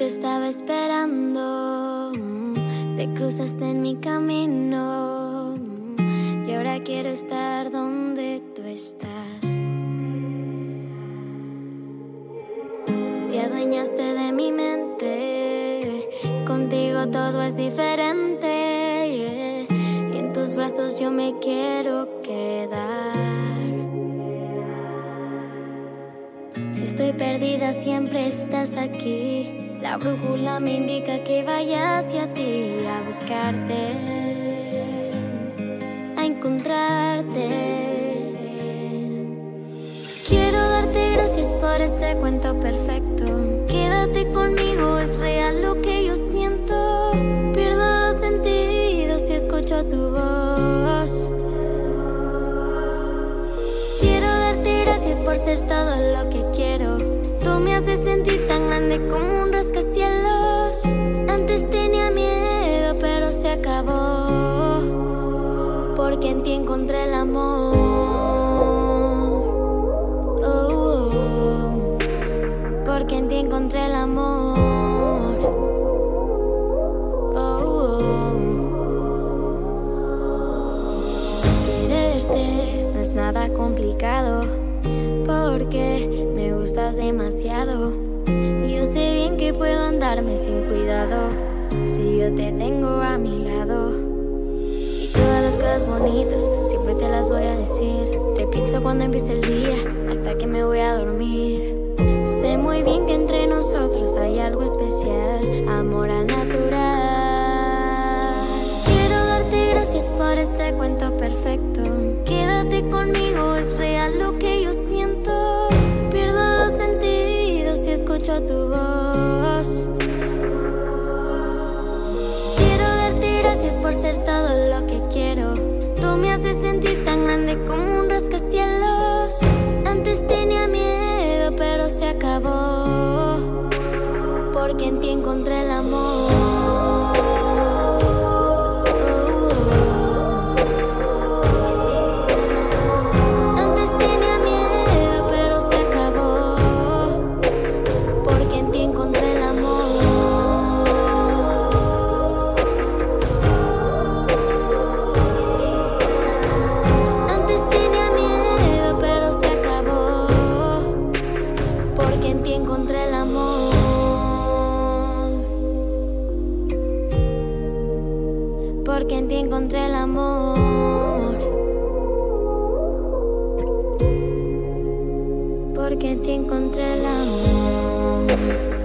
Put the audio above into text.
te estaba esperando. Te cruzaste en mi camino. Y ahora quiero estar donde tú estás. Te adueñaste de mi mente. Contigo todo es diferente. Y en tus brazos yo me quiero quedar. Si estoy perdida, siempre estás aquí. La brújula me indica que vaya hacia ti a buscarte, a encontrarte. Quiero darte gracias por este cuento perfecto. Quédate conmigo, es real lo que yo siento. Pierdo los sentidos si escucho tu voz. Quiero darte gracias por ser todo lo que quiero. Tú me haces sentir grande como un rascacielos. Antes tenía miedo, pero se acabó. Porque en ti encontré el amor. Oh, oh. Porque en ti encontré el amor. Oh. Quererte no es nada complicado porque me gustas demasiado. Puedo andarme sin cuidado si yo te tengo a mi lado. Y todas las cosas bonitas siempre te las voy a decir. Te pienso cuando empiece el día hasta que me voy a dormir. Sé muy bien que entre nosotros hay algo especial, escucho tu voz. Quiero darte gracias por ser todo lo que quiero. Tú me haces sentir tan grande como un encontré el amor. Porque en ti encontré el amor. Porque en ti encontré el amor.